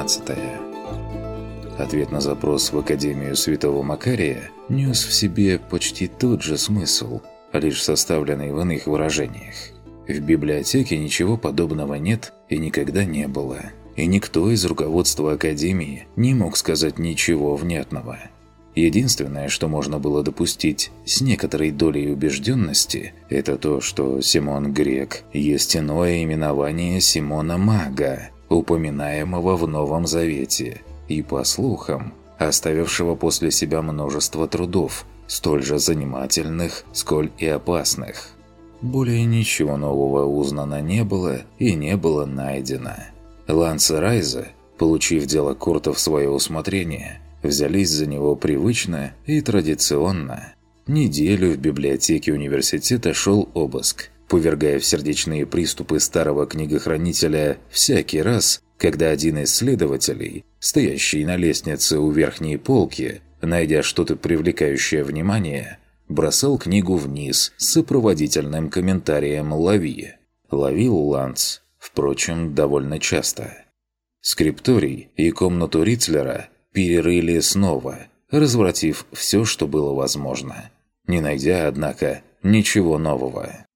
Глава 13 Ответ на запрос в Академию Святого Макария нес в себе почти тот же смысл, лишь составленный в иных выражениях. В библиотеке ничего подобного нет и никогда не было, и никто из руководства Академии не мог сказать ничего внятного – Единственное, что можно было допустить с некоторой долей убежденности, это то, что Симон Грек есть иное именование Симона Мага, упоминаемого в Новом Завете, и, по слухам, оставившего после себя множество трудов, столь же занимательных, сколь и опасных. Более ничего нового узнано не было и не было найдено. Ланс Райза, получив дело Курта в свое усмотрение, взялись за него привычно и традиционно. Неделю в библиотеке университета шел обыск, повергая в сердечные приступы старого книгохранителя всякий раз, когда один из следователей, стоящий на лестнице у верхней полки, найдя что-то привлекающее внимание, бросал книгу вниз с сопроводительным комментарием «Лови». Ловил Ланц, впрочем, довольно часто. Скрипторий и комнату Рицлера перерыли снова, развратив все, что было возможно, не найдя, однако, ничего нового.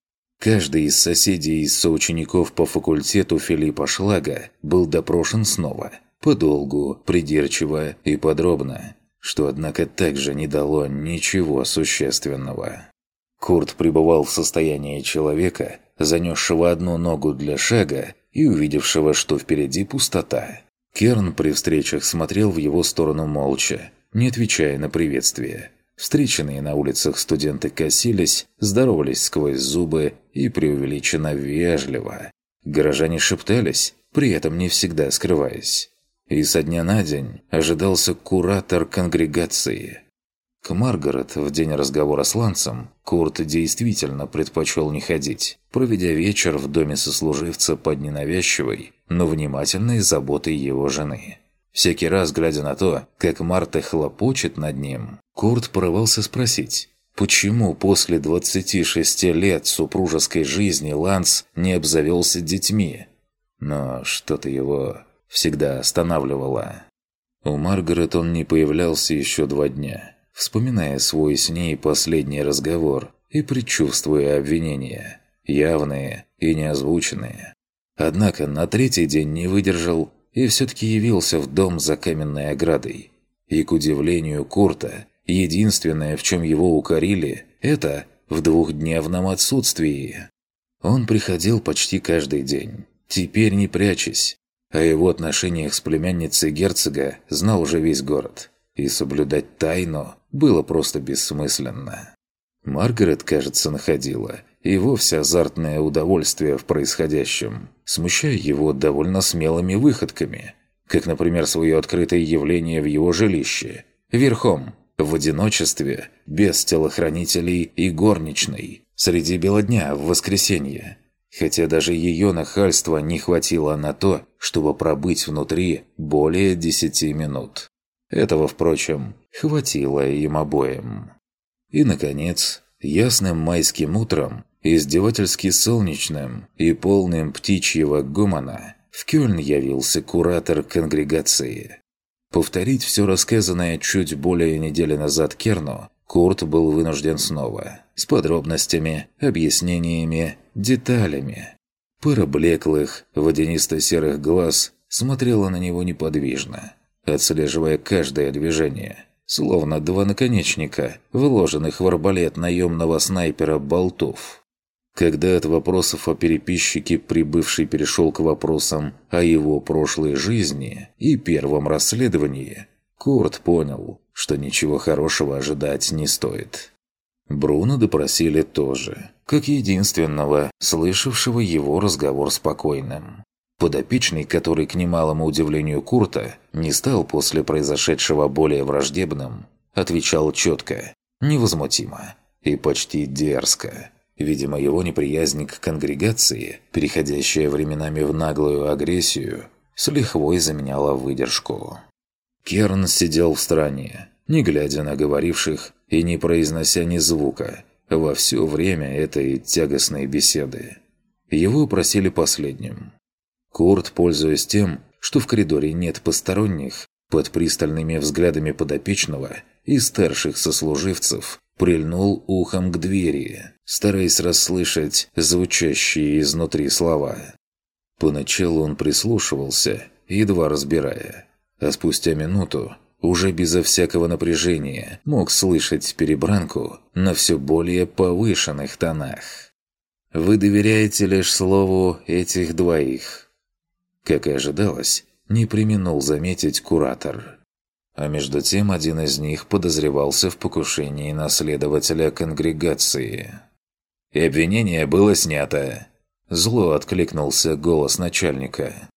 Каждый из соседей и соучеников по факультету Филиппа Шлага был допрошен снова, подолгу, придирчиво и подробно, что, однако, также не дало ничего существенного. Курт пребывал в состоянии человека, занесшего одну ногу для шага и увидевшего, что впереди пустота. Керн при встречах смотрел в его сторону молча, не отвечая на приветствие. Встреченные на улицах студенты косились, здоровались сквозь зубы и преувеличенно вежливо. Горожане шептались, при этом не всегда скрываясь. И со дня на день ожидался куратор конгрегации – к Маргарет в день разговора с Лансом Курт действительно предпочел не ходить, проведя вечер в доме сослуживца под ненавязчивой, но внимательной заботой его жены. Всякий раз, глядя на то, как Марта хлопочет над ним, Курт порывался спросить, почему после 26 лет супружеской жизни Ланс не обзавелся детьми. Но что-то его всегда останавливало. У Маргарет он не появлялся еще два дня – вспоминая свой с ней последний разговор и предчувствуя обвинения, явные и неозвученные. Однако на третий день не выдержал и все-таки явился в дом за каменной оградой. И, к удивлению Курта, единственное, в чем его укорили, это в двухдневном отсутствии. Он приходил почти каждый день, теперь не прячась. О его отношениях с племянницей герцога знал уже весь город – и соблюдать тайну было просто бессмысленно. Маргарет, кажется, находила и вовсе азартное удовольствие в происходящем, смущая его довольно смелыми выходками, как, например, свое открытое явление в его жилище, верхом, в одиночестве, без телохранителей и горничной, среди бела дня в воскресенье, хотя даже ее нахальства не хватило на то, чтобы пробыть внутри более десяти минут. Этого, впрочем, хватило им обоим. И, наконец, ясным майским утром, издевательски солнечным и полным птичьего гумана, в Кёльн явился куратор конгрегации. Повторить все рассказанное чуть более недели назад Керну Курт был вынужден снова, с подробностями, объяснениями, деталями. Пара блеклых, водянисто-серых глаз смотрела на него неподвижно, отслеживая каждое движение, словно два наконечника, вложенных в арбалет наемного снайпера болтов. Когда от вопросов о переписчике прибывший перешел к вопросам о его прошлой жизни и первом расследовании, Курт понял, что ничего хорошего ожидать не стоит. Бруно допросили тоже, как единственного, слышавшего его разговор спокойным. Подопечный, который, к немалому удивлению Курта, не стал после произошедшего более враждебным, отвечал четко, невозмутимо и почти дерзко. Видимо, его неприязнь к конгрегации, переходящая временами в наглую агрессию, с лихвой заменяла выдержку. Керн сидел в стороне, не глядя на говоривших и не произнося ни звука, во все время этой тягостной беседы. Его просили последним. Курт, пользуясь тем, что в коридоре нет посторонних, под пристальными взглядами подопечного и старших сослуживцев прильнул ухом к двери, стараясь расслышать звучащие изнутри слова. Поначалу он прислушивался, едва разбирая, а спустя минуту уже безо всякого напряжения мог слышать перебранку на все более повышенных тонах. «Вы доверяете лишь слову этих двоих?» Как и ожидалось, не применул заметить куратор. А между тем один из них подозревался в покушении на следователя конгрегации. «И обвинение было снято!» Зло откликнулся голос начальника.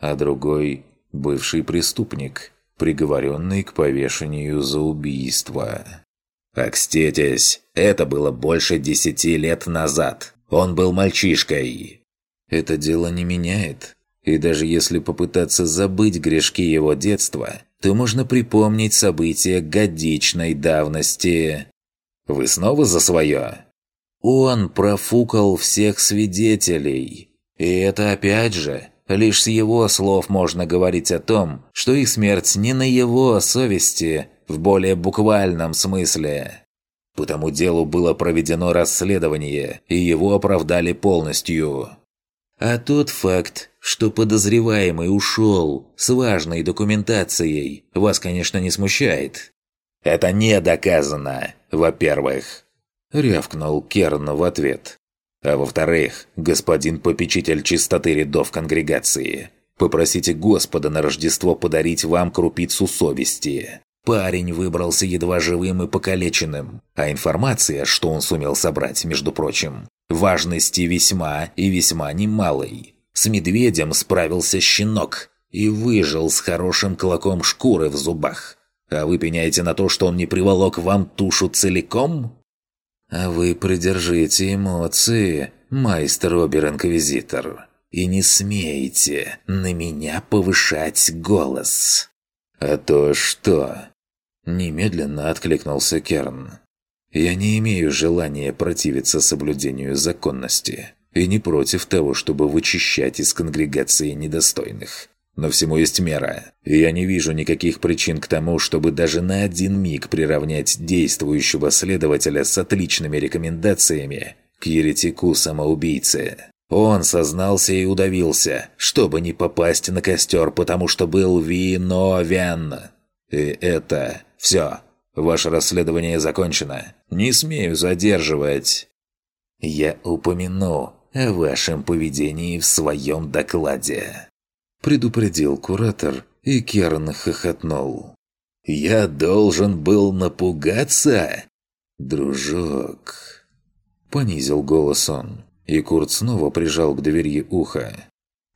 А другой – бывший преступник, приговоренный к повешению за убийство. «Окститесь, это было больше десяти лет назад. Он был мальчишкой». «Это дело не меняет. И даже если попытаться забыть грешки его детства, то можно припомнить события годичной давности. Вы снова за свое? Он профукал всех свидетелей. И это опять же, лишь с его слов можно говорить о том, что их смерть не на его совести в более буквальном смысле. По тому делу было проведено расследование, и его оправдали полностью. А тот факт, что подозреваемый ушел с важной документацией, вас, конечно, не смущает. «Это не доказано, во-первых», — рявкнул Керн в ответ. «А во-вторых, господин попечитель чистоты рядов конгрегации, попросите Господа на Рождество подарить вам крупицу совести. Парень выбрался едва живым и покалеченным, а информация, что он сумел собрать, между прочим, важности весьма и весьма немалой. С медведем справился щенок и выжил с хорошим клоком шкуры в зубах. А вы пеняете на то, что он не приволок вам тушу целиком? А вы придержите эмоции, майстер Обер-инквизитор, и не смейте на меня повышать голос. А то что? Немедленно откликнулся Керн. Я не имею желания противиться соблюдению законности и не против того, чтобы вычищать из конгрегации недостойных. Но всему есть мера, и я не вижу никаких причин к тому, чтобы даже на один миг приравнять действующего следователя с отличными рекомендациями к еретику-самоубийце. Он сознался и удавился, чтобы не попасть на костер, потому что был виновен. И это все. Ваше расследование закончено. Не смею задерживать. Я упомяну о вашем поведении в своем докладе. Предупредил куратор, и Керн хохотнул. «Я должен был напугаться?» «Дружок...» Понизил голос он, и Курт снова прижал к двери ухо.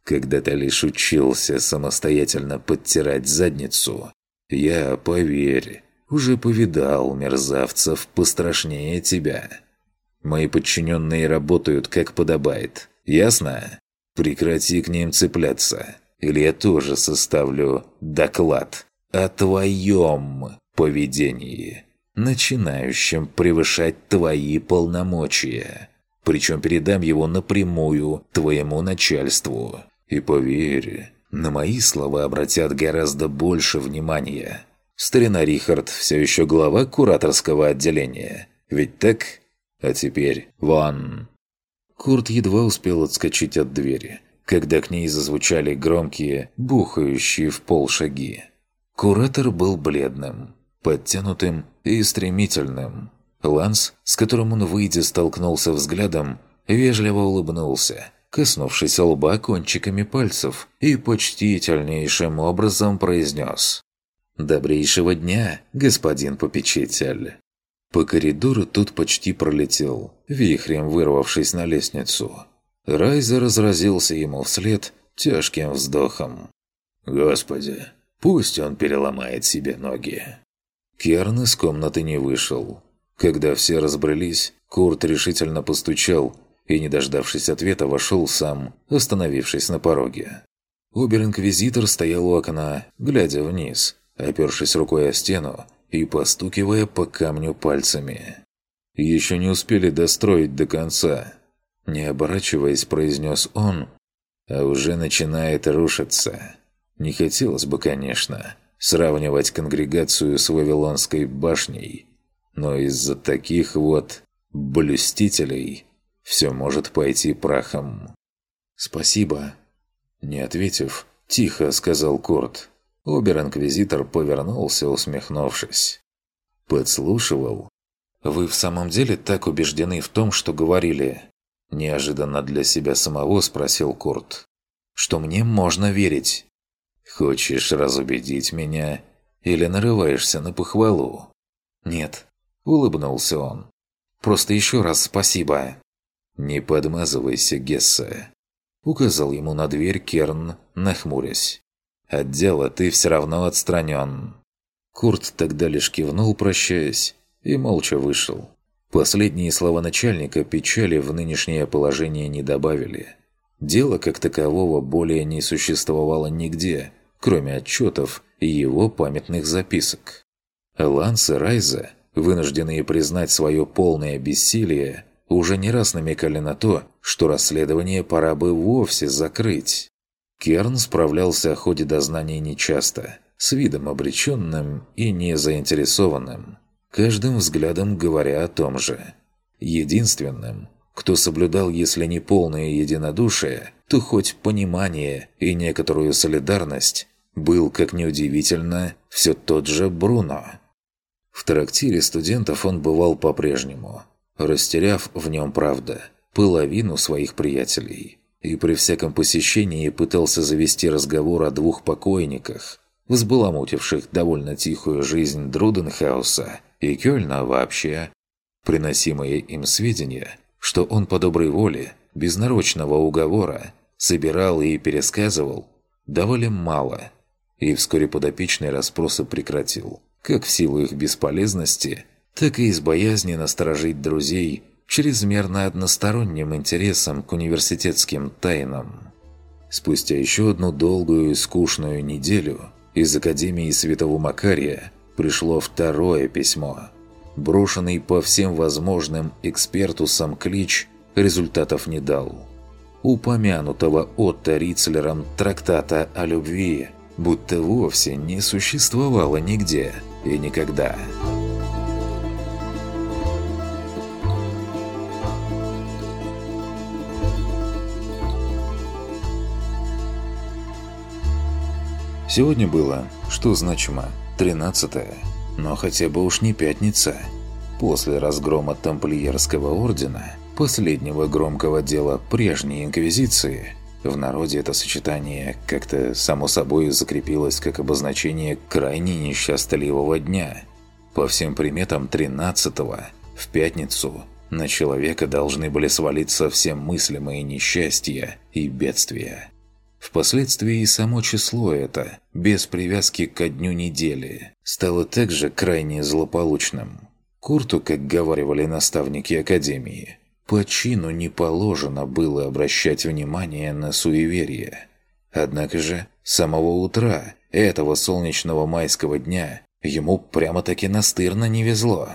«Когда-то лишь учился самостоятельно подтирать задницу. Я, поверь, уже повидал мерзавцев пострашнее тебя. Мои подчиненные работают как подобает. Ясно? Прекрати к ним цепляться. Или я тоже составлю доклад о твоем поведении, начинающем превышать твои полномочия. Причем передам его напрямую твоему начальству. И поверь, на мои слова обратят гораздо больше внимания. Старина Рихард все еще глава кураторского отделения. Ведь так? А теперь вон!» Курт едва успел отскочить от двери, когда к ней зазвучали громкие, бухающие в пол шаги. Куратор был бледным, подтянутым и стремительным. Ланс, с которым он, выйдя, столкнулся взглядом, вежливо улыбнулся, коснувшись лба кончиками пальцев, и почтительнейшим образом произнес «Добрейшего дня, господин попечитель!» По коридору тут почти пролетел, вихрем вырвавшись на лестницу. Райза разразился ему вслед тяжким вздохом. «Господи, пусть он переломает себе ноги!» Керн из комнаты не вышел. Когда все разбрелись, Курт решительно постучал и, не дождавшись ответа, вошел сам, остановившись на пороге. Обер-инквизитор стоял у окна, глядя вниз, опершись рукой о стену и постукивая по камню пальцами. «Еще не успели достроить до конца», – не оборачиваясь, произнес он, а уже начинает рушиться. Не хотелось бы, конечно, сравнивать конгрегацию с Вавилонской башней, но из-за таких вот блюстителей все может пойти прахом. «Спасибо». Не ответив, тихо сказал Курт. Обер-инквизитор повернулся, усмехнувшись. «Подслушивал? Вы в самом деле так убеждены в том, что говорили?» Неожиданно для себя самого спросил Курт. «Что мне можно верить?» «Хочешь разубедить меня или нарываешься на похвалу?» «Нет», — улыбнулся он. «Просто еще раз спасибо». «Не подмазывайся, Гесса», — указал ему на дверь Керн, нахмурясь. «От дела ты все равно отстранен». Курт тогда лишь кивнул, прощаясь, и молча вышел. Последние слова начальника печали в нынешнее положение не добавили. Дело как такового более не существовало нигде, кроме отчетов и его памятных записок. Ланс и Райза, вынужденные признать свое полное бессилие, уже не раз намекали на то, что расследование пора бы вовсе закрыть. Керн справлялся о ходе дознания нечасто, с видом обреченным и незаинтересованным, каждым взглядом говоря о том же. Единственным, кто соблюдал, если не полное единодушие, то хоть понимание и некоторую солидарность, был, как неудивительно, все тот же Бруно. В трактире студентов он бывал по-прежнему, растеряв в нем, правда, половину своих приятелей. И при всяком посещении пытался завести разговор о двух покойниках, взбаламутивших довольно тихую жизнь Друденхауса и Кёльна вообще. Приносимые им сведения, что он по доброй воле, без нарочного уговора, собирал и пересказывал, давали мало. И вскоре подопечный расспросы прекратил, как в силу их бесполезности, так и из боязни насторожить друзей чрезмерно односторонним интересом к университетским тайнам. Спустя еще одну долгую и скучную неделю из Академии Святого Макария пришло второе письмо. Брошенный по всем возможным экспертусам клич результатов не дал. Упомянутого Отто Рицлером трактата о любви будто вовсе не существовало нигде и никогда. Сегодня было, что значимо, 13 но хотя бы уж не пятница. После разгрома тамплиерского ордена, последнего громкого дела прежней инквизиции, в народе это сочетание как-то само собой закрепилось как обозначение крайне несчастливого дня. По всем приметам 13-го, в пятницу, на человека должны были свалиться все мыслимые несчастья и бедствия. Впоследствии и само число это, без привязки ко дню недели, стало также крайне злополучным. Курту, как говаривали наставники Академии, по чину не положено было обращать внимание на суеверие. Однако же, с самого утра этого солнечного майского дня ему прямо-таки настырно не везло.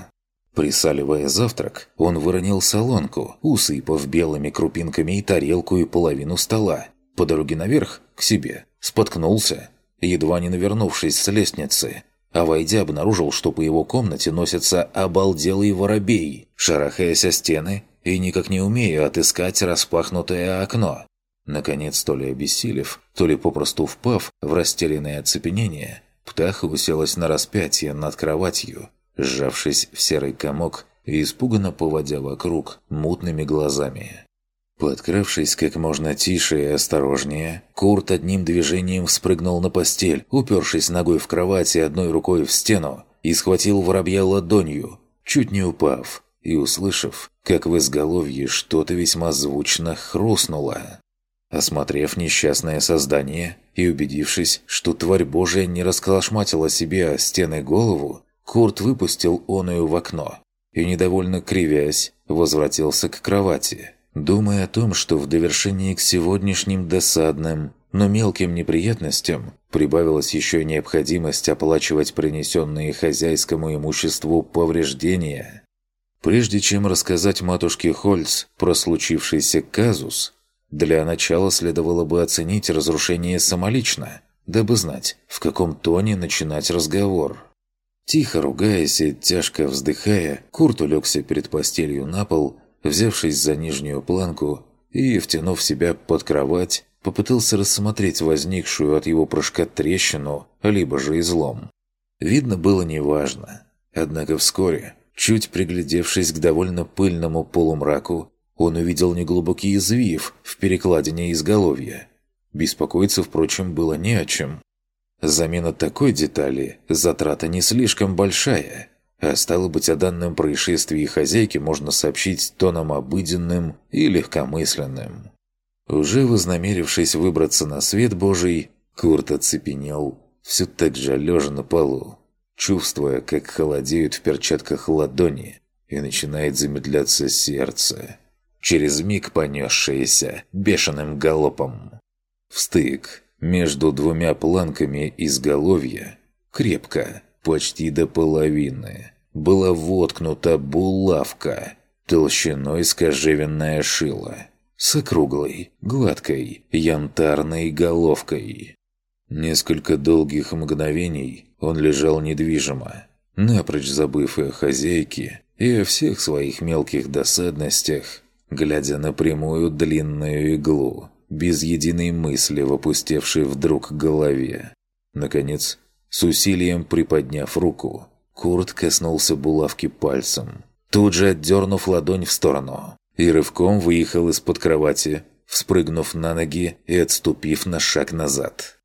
Присаливая завтрак, он выронил солонку, усыпав белыми крупинками и тарелку и половину стола, по дороге наверх, к себе, споткнулся, едва не навернувшись с лестницы, а войдя обнаружил, что по его комнате носится обалделый воробей, шарахаясь о стены и никак не умея отыскать распахнутое окно. Наконец, то ли обессилев, то ли попросту впав в растерянное оцепенение, птаха уселась на распятие над кроватью, сжавшись в серый комок и испуганно поводя вокруг мутными глазами. Подкравшись как можно тише и осторожнее, Курт одним движением спрыгнул на постель, упершись ногой в кровать и одной рукой в стену, и схватил воробья ладонью, чуть не упав, и услышав, как в изголовье что-то весьма звучно хрустнуло. Осмотрев несчастное создание и убедившись, что тварь божия не расколошматила себе о стены голову, Курт выпустил оную в окно и, недовольно кривясь, возвратился к кровати думая о том, что в довершении к сегодняшним досадным, но мелким неприятностям прибавилась еще необходимость оплачивать принесенные хозяйскому имуществу повреждения. Прежде чем рассказать матушке Хольц про случившийся казус, для начала следовало бы оценить разрушение самолично, дабы знать, в каком тоне начинать разговор. Тихо ругаясь и тяжко вздыхая, Курт улегся перед постелью на пол, взявшись за нижнюю планку и, втянув себя под кровать, попытался рассмотреть возникшую от его прыжка трещину, либо же излом. Видно было неважно. Однако вскоре, чуть приглядевшись к довольно пыльному полумраку, он увидел неглубокий извив в перекладине изголовья. Беспокоиться, впрочем, было не о чем. Замена такой детали – затрата не слишком большая, а стало быть, о данном происшествии хозяйке можно сообщить тоном обыденным и легкомысленным. Уже вознамерившись выбраться на свет Божий, Курт оцепенел, все так же лежа на полу, чувствуя, как холодеют в перчатках ладони, и начинает замедляться сердце, через миг понесшееся бешеным галопом. Встык между двумя планками изголовья крепко, почти до половины, была воткнута булавка толщиной с кожевенное шило с округлой, гладкой, янтарной головкой. Несколько долгих мгновений он лежал недвижимо, напрочь забыв о хозяйке, и о всех своих мелких досадностях, глядя на прямую длинную иглу, без единой мысли в вдруг голове. Наконец, с усилием приподняв руку, Курт коснулся булавки пальцем, тут же отдернув ладонь в сторону, и рывком выехал из-под кровати, вспрыгнув на ноги и отступив на шаг назад.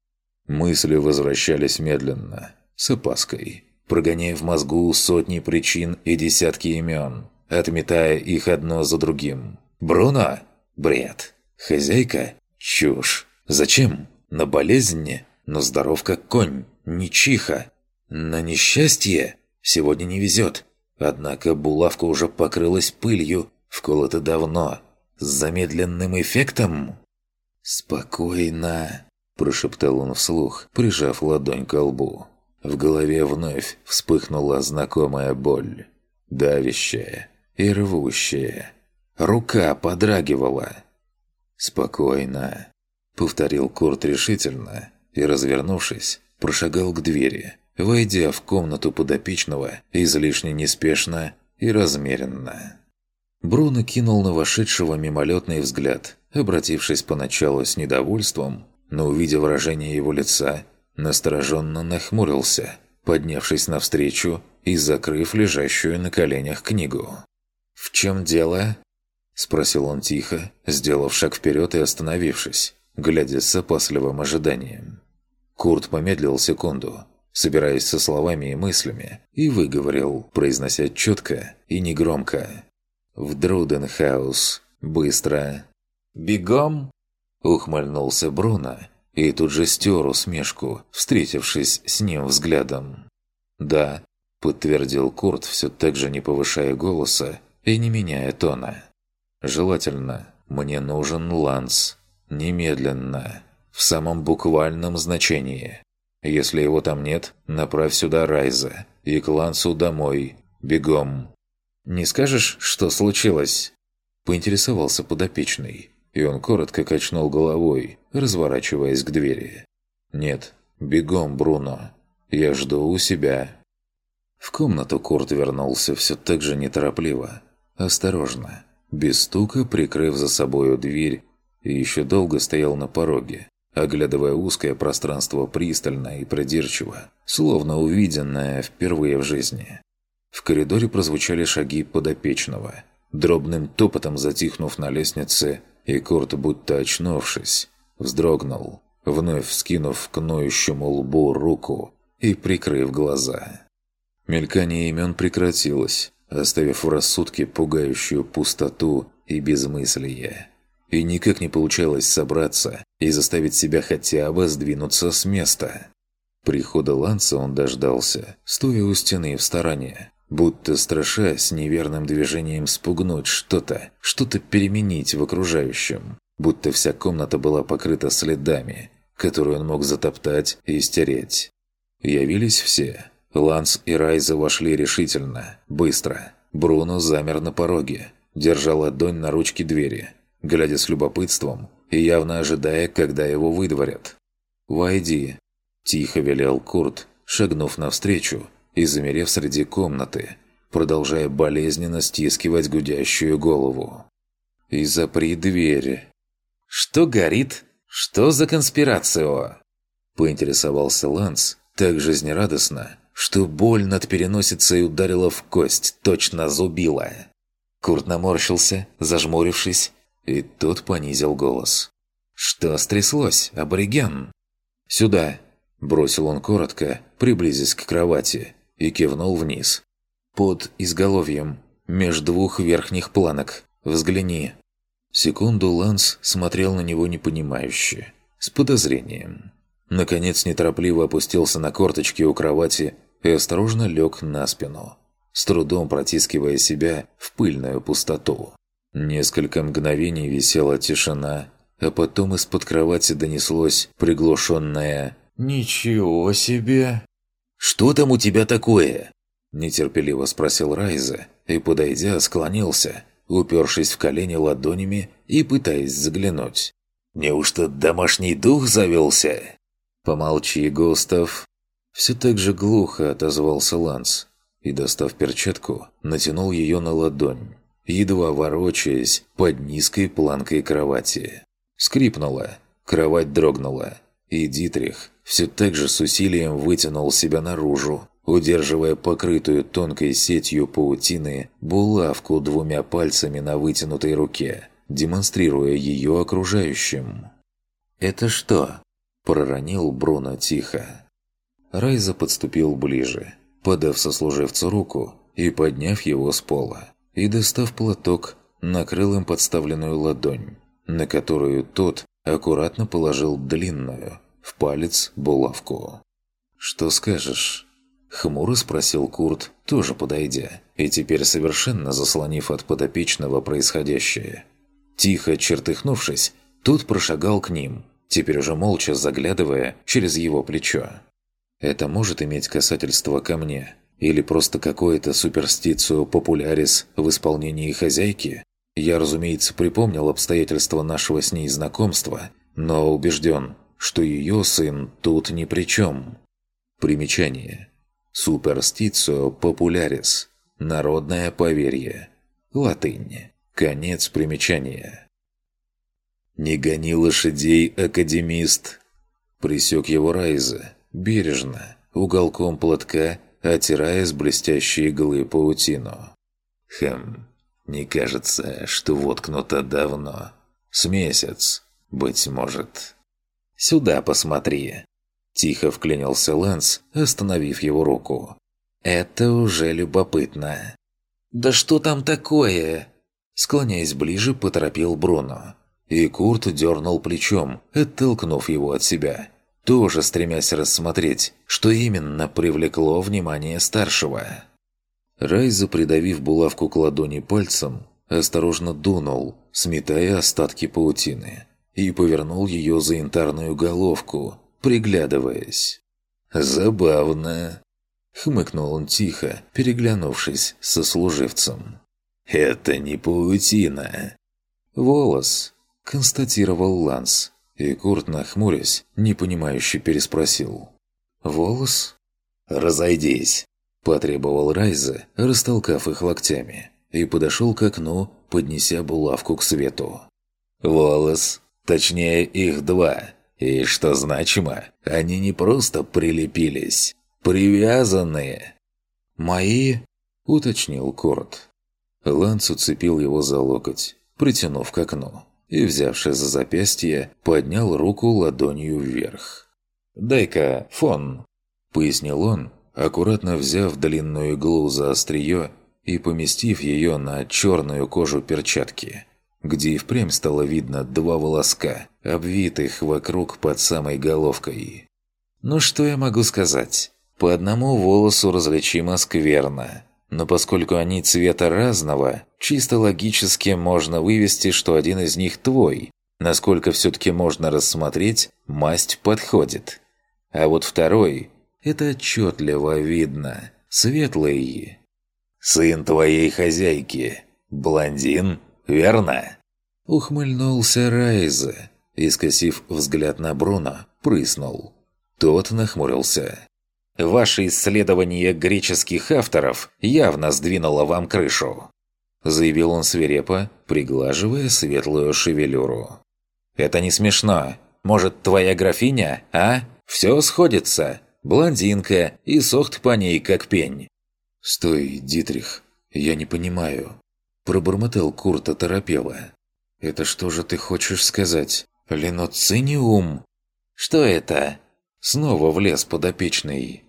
Мысли возвращались медленно, с опаской, прогоняя в мозгу сотни причин и десятки имен, отметая их одно за другим. «Бруно? Бред. Хозяйка? Чушь. Зачем? На болезни? Но здоров как конь. Нечиха. На несчастье? Сегодня не везет. Однако булавка уже покрылась пылью, вколота давно. С замедленным эффектом? «Спокойно», – прошептал он вслух, прижав ладонь к лбу. В голове вновь вспыхнула знакомая боль. Давящая и рвущая. Рука подрагивала. «Спокойно», — повторил Курт решительно и, развернувшись, прошагал к двери, войдя в комнату подопечного излишне неспешно и размеренно. Бруно кинул на вошедшего мимолетный взгляд, обратившись поначалу с недовольством, но, увидя выражение его лица, настороженно нахмурился, поднявшись навстречу и закрыв лежащую на коленях книгу. «В чем дело?» Спросил он тихо, сделав шаг вперед и остановившись, глядя с опасливым ожиданием. Курт помедлил секунду, собираясь со словами и мыслями, и выговорил, произнося четко и негромко. «В Друденхаус. Быстро». «Бегом?» – ухмыльнулся Бруно и тут же стер усмешку, встретившись с ним взглядом. «Да», – подтвердил Курт, все так же не повышая голоса и не меняя тона. Желательно, мне нужен ланс. Немедленно. В самом буквальном значении. Если его там нет, направь сюда Райза. И к лансу домой. Бегом. «Не скажешь, что случилось?» Поинтересовался подопечный. И он коротко качнул головой, разворачиваясь к двери. «Нет, бегом, Бруно. Я жду у себя». В комнату Курт вернулся все так же неторопливо. Осторожно без стука прикрыв за собою дверь, и еще долго стоял на пороге, оглядывая узкое пространство пристально и придирчиво, словно увиденное впервые в жизни. В коридоре прозвучали шаги подопечного. Дробным топотом затихнув на лестнице, и Курт, будто очнувшись, вздрогнул, вновь вскинув к ноющему лбу руку и прикрыв глаза. Мелькание имен прекратилось, оставив в рассудке пугающую пустоту и безмыслие. И никак не получалось собраться и заставить себя хотя бы сдвинуться с места. Прихода Ланса он дождался, стоя у стены в стороне, будто страшась неверным движением спугнуть что-то, что-то переменить в окружающем, будто вся комната была покрыта следами, которые он мог затоптать и стереть. Явились все, Ланс и Райза вошли решительно, быстро. Бруно замер на пороге, держал ладонь на ручке двери, глядя с любопытством и явно ожидая, когда его выдворят. «Войди», Тихо велел Курт, шагнув навстречу и замерев среди комнаты, продолжая болезненно стискивать гудящую голову. «И запри двери». «Что горит? Что за конспирацию?» Поинтересовался Ланс так жизнерадостно, что боль над переносицей ударила в кость, точно зубила. Курт наморщился, зажмурившись, и тут понизил голос. «Что стряслось, абориген?» «Сюда!» – бросил он коротко, приблизясь к кровати, и кивнул вниз. «Под изголовьем, меж двух верхних планок. Взгляни». Секунду Ланс смотрел на него непонимающе, с подозрением. Наконец неторопливо опустился на корточки у кровати и осторожно лег на спину, с трудом протискивая себя в пыльную пустоту. Несколько мгновений висела тишина, а потом из-под кровати донеслось приглушенное «Ничего себе!» «Что там у тебя такое?» Нетерпеливо спросил Райза и, подойдя, склонился, упершись в колени ладонями и пытаясь заглянуть. «Неужто домашний дух завелся?» «Помолчи, Густав!» Все так же глухо отозвался Ланс и, достав перчатку, натянул ее на ладонь, едва ворочаясь под низкой планкой кровати. Скрипнула, кровать дрогнула, и Дитрих все так же с усилием вытянул себя наружу, удерживая покрытую тонкой сетью паутины булавку двумя пальцами на вытянутой руке, демонстрируя ее окружающим. «Это что?» проронил Бруно тихо. Райза подступил ближе, подав сослуживцу руку и подняв его с пола. И, достав платок, накрыл им подставленную ладонь, на которую тот аккуратно положил длинную, в палец, булавку. «Что скажешь?» Хмуро спросил Курт, тоже подойдя, и теперь совершенно заслонив от подопечного происходящее. Тихо чертыхнувшись, тот прошагал к ним, теперь уже молча заглядывая через его плечо. Это может иметь касательство ко мне? Или просто какое-то суперстицию популярис в исполнении хозяйки? Я, разумеется, припомнил обстоятельства нашего с ней знакомства, но убежден, что ее сын тут ни при чем. Примечание. Суперстицию популярис. Народное поверье. Латынь. Конец примечания. «Не гони лошадей, академист!» Присек его Райза, бережно, уголком платка, отирая с блестящей иглы паутину. «Хм, не кажется, что воткнуто давно. С месяц, быть может». «Сюда посмотри!» Тихо вклинился Лэнс, остановив его руку. «Это уже любопытно». «Да что там такое?» Склоняясь ближе, поторопил Бруно. И Курт дернул плечом, оттолкнув его от себя, тоже стремясь рассмотреть, что именно привлекло внимание старшего. Райза, придавив булавку к ладони пальцем, осторожно дунул, сметая остатки паутины, и повернул ее за янтарную головку, приглядываясь. «Забавно!» — хмыкнул он тихо, переглянувшись со служивцем. «Это не паутина!» «Волос!» констатировал Ланс. И Курт, нахмурясь, непонимающе переспросил. «Волос?» «Разойдись!» – потребовал Райза, растолкав их локтями, и подошел к окну, поднеся булавку к свету. «Волос! Точнее, их два. И что значимо, они не просто прилепились, привязанные!» «Мои?» – уточнил Курт. Ланс уцепил его за локоть, притянув к окну и, взявши за запястье, поднял руку ладонью вверх. «Дай-ка, фон!» – пояснил он, аккуратно взяв длинную иглу за острие и поместив ее на черную кожу перчатки, где и впрямь стало видно два волоска, обвитых вокруг под самой головкой. «Ну что я могу сказать? По одному волосу различимо скверно, но поскольку они цвета разного, чисто логически можно вывести, что один из них твой. Насколько все-таки можно рассмотреть, масть подходит. А вот второй – это отчетливо видно. Светлый. «Сын твоей хозяйки. Блондин, верно?» Ухмыльнулся Райза и, скосив взгляд на Бруно, прыснул. Тот нахмурился. «Ваше исследование греческих авторов явно сдвинуло вам крышу», заявил он свирепо, приглаживая светлую шевелюру. «Это не смешно. Может, твоя графиня, а? Все сходится. Блондинка и сохт по ней, как пень». «Стой, Дитрих, я не понимаю». Пробормотал Курт оторопело. «Это что же ты хочешь сказать? Леноциниум?» «Что это?» Снова влез подопечный.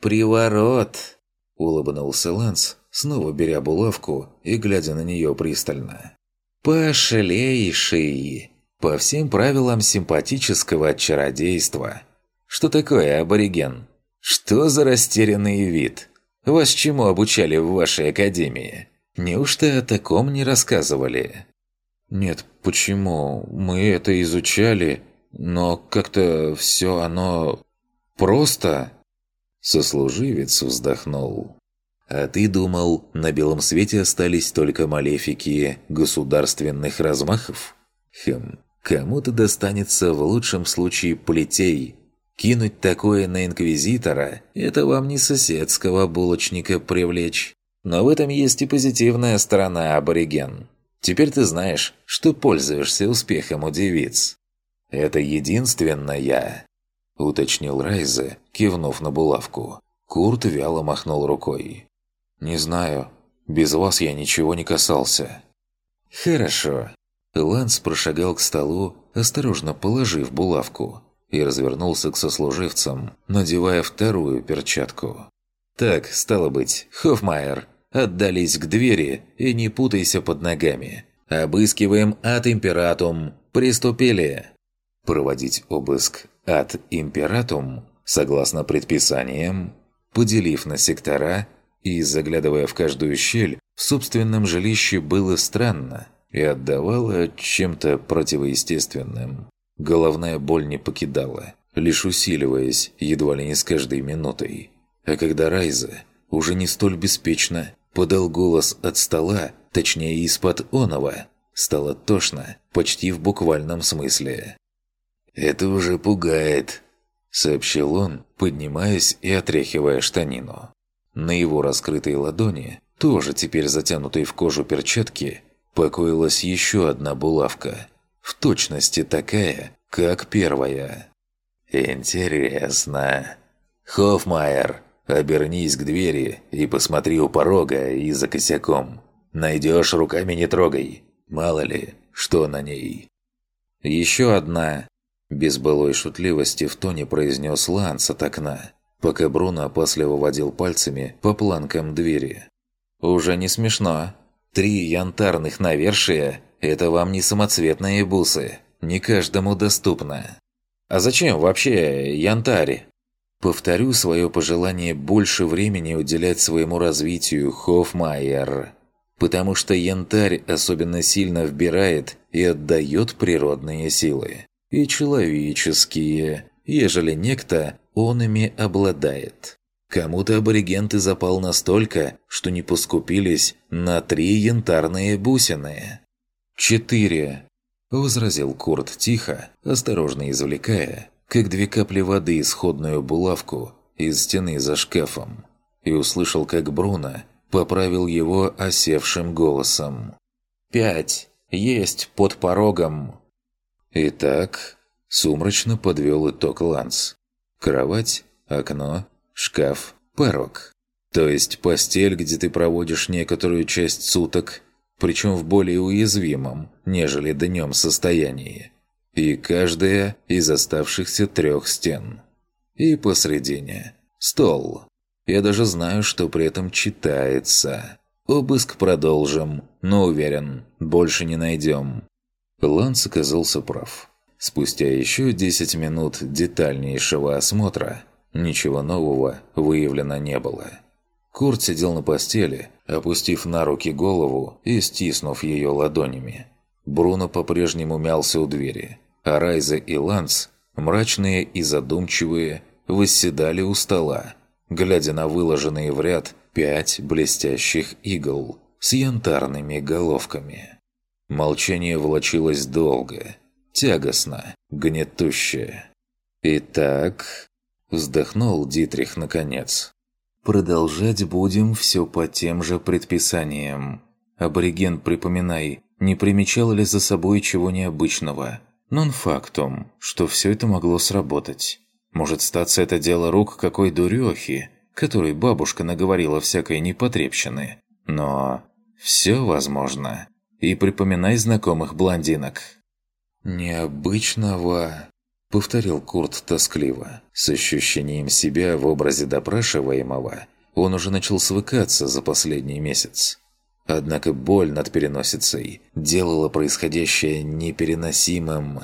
«Приворот!» – улыбнулся Ланс, снова беря булавку и глядя на нее пристально. «Пошлейший! По всем правилам симпатического чародейства. Что такое абориген? Что за растерянный вид? Вас чему обучали в вашей академии? Неужто о таком не рассказывали?» «Нет, почему? Мы это изучали, но как-то все оно... просто...» Сослуживец вздохнул. «А ты думал, на белом свете остались только малефики государственных размахов? Хм, кому-то достанется в лучшем случае плетей. Кинуть такое на Инквизитора – это вам не соседского булочника привлечь. Но в этом есть и позитивная сторона абориген. Теперь ты знаешь, что пользуешься успехом у девиц. Это единственное, уточнил Райзе, кивнув на булавку. Курт вяло махнул рукой. «Не знаю. Без вас я ничего не касался». «Хорошо». Ланс прошагал к столу, осторожно положив булавку, и развернулся к сослуживцам, надевая вторую перчатку. «Так, стало быть, Хоффмайер, отдались к двери и не путайся под ногами. Обыскиваем от императум. Приступили!» Проводить обыск от императум, согласно предписаниям, поделив на сектора и заглядывая в каждую щель, в собственном жилище было странно и отдавало чем-то противоестественным. Головная боль не покидала, лишь усиливаясь едва ли не с каждой минутой. А когда Райза, уже не столь беспечно, подал голос от стола, точнее из-под оного, стало тошно, почти в буквальном смысле. «Это уже пугает», — сообщил он, поднимаясь и отряхивая штанину. На его раскрытой ладони, тоже теперь затянутой в кожу перчатки, покоилась еще одна булавка, в точности такая, как первая. «Интересно. Хоффмайер, обернись к двери и посмотри у порога и за косяком. Найдешь, руками не трогай. Мало ли, что на ней». «Еще одна», без былой шутливости в тоне произнес Ланс от окна, пока Бруно опасливо водил пальцами по планкам двери. «Уже не смешно. Три янтарных навершия – это вам не самоцветные бусы. Не каждому доступно. А зачем вообще янтарь?» Повторю свое пожелание больше времени уделять своему развитию, Хоффмайер. Потому что янтарь особенно сильно вбирает и отдает природные силы и человеческие, ежели некто он ими обладает. Кому-то аборигенты запал настолько, что не поскупились на три янтарные бусины. «Четыре», – возразил Курт тихо, осторожно извлекая, как две капли воды исходную булавку из стены за шкафом, и услышал, как Бруно поправил его осевшим голосом. «Пять. Есть под порогом. Итак, сумрачно подвел итог Ланс. Кровать, окно, шкаф, порог. То есть постель, где ты проводишь некоторую часть суток, причем в более уязвимом, нежели днем состоянии. И каждая из оставшихся трех стен. И посредине – стол. Я даже знаю, что при этом читается. Обыск продолжим, но уверен, больше не найдем. Ланс оказался прав. Спустя еще 10 минут детальнейшего осмотра ничего нового выявлено не было. Курт сидел на постели, опустив на руки голову и стиснув ее ладонями. Бруно по-прежнему мялся у двери, а Райза и Ланс, мрачные и задумчивые, восседали у стола, глядя на выложенные в ряд пять блестящих игл с янтарными головками. Молчание влачилось долго, тягостно, гнетуще. «Итак...» Вздохнул Дитрих наконец. «Продолжать будем все по тем же предписаниям. Абориген, припоминай, не примечал ли за собой чего необычного? Нон-фактум, что все это могло сработать. Может, статься это дело рук какой дурехи, которой бабушка наговорила всякой непотребщины. Но все возможно. И припоминай знакомых блондинок. «Необычного...» — повторил Курт тоскливо. С ощущением себя в образе допрашиваемого он уже начал свыкаться за последний месяц. Однако боль над переносицей делала происходящее непереносимым.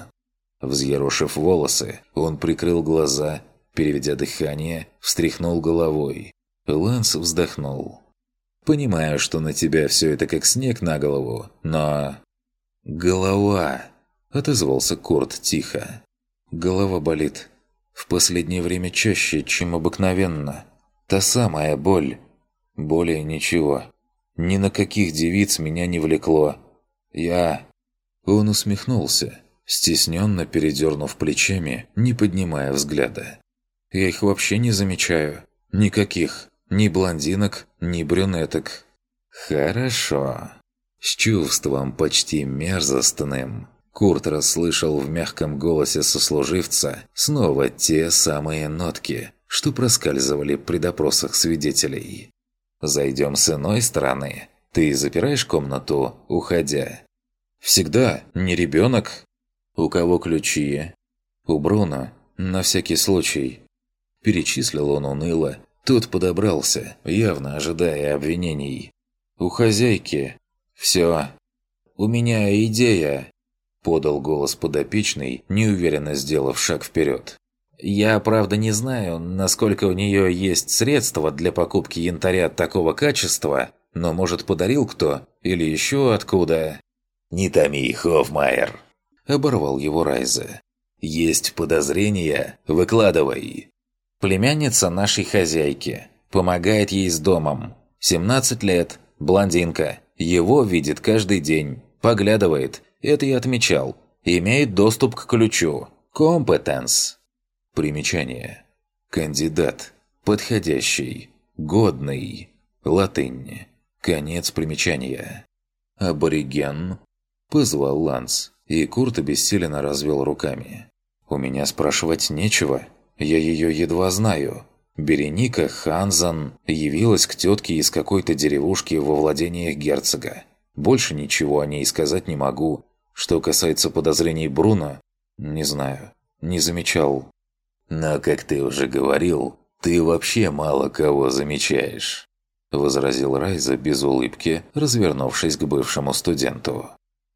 Взъерошив волосы, он прикрыл глаза, переведя дыхание, встряхнул головой. Ланс вздохнул. «Понимаю, что на тебя все это как снег на голову, но...» «Голова!» – отозвался Курт тихо. «Голова болит. В последнее время чаще, чем обыкновенно. Та самая боль. Более ничего. Ни на каких девиц меня не влекло. Я...» Он усмехнулся, стесненно передернув плечами, не поднимая взгляда. «Я их вообще не замечаю. Никаких. Ни блондинок, ни брюнеток». «Хорошо». С чувством почти мерзостным Курт расслышал в мягком голосе сослуживца снова те самые нотки, что проскальзывали при допросах свидетелей. Зайдем с иной стороны. Ты запираешь комнату, уходя. Всегда, не ребенок. У кого ключи? У Бруно, на всякий случай. Перечислил он уныло. Тут подобрался, явно ожидая обвинений. У хозяйки. Все. У меня идея. Подал голос подопечный, неуверенно сделав шаг вперед. Я, правда, не знаю, насколько у нее есть средства для покупки янтаря такого качества, но, может, подарил кто? Или еще откуда?» «Не томи, Хоффмайер!» – оборвал его Райзе. «Есть подозрения? Выкладывай!» «Племянница нашей хозяйки. Помогает ей с домом. 17 лет. Блондинка. Его видит каждый день. Поглядывает. Это я отмечал. Имеет доступ к ключу. Компетенс. Примечание. Кандидат. Подходящий. Годный. Латынь. Конец примечания. Абориген. Позвал Ланс, и Курт обессиленно развел руками. «У меня спрашивать нечего. Я ее едва знаю. Береника Ханзан явилась к тетке из какой-то деревушки во владениях герцога. Больше ничего о ней сказать не могу. Что касается подозрений Бруно, не знаю. Не замечал. «Но, как ты уже говорил, ты вообще мало кого замечаешь», – возразил Райза без улыбки, развернувшись к бывшему студенту.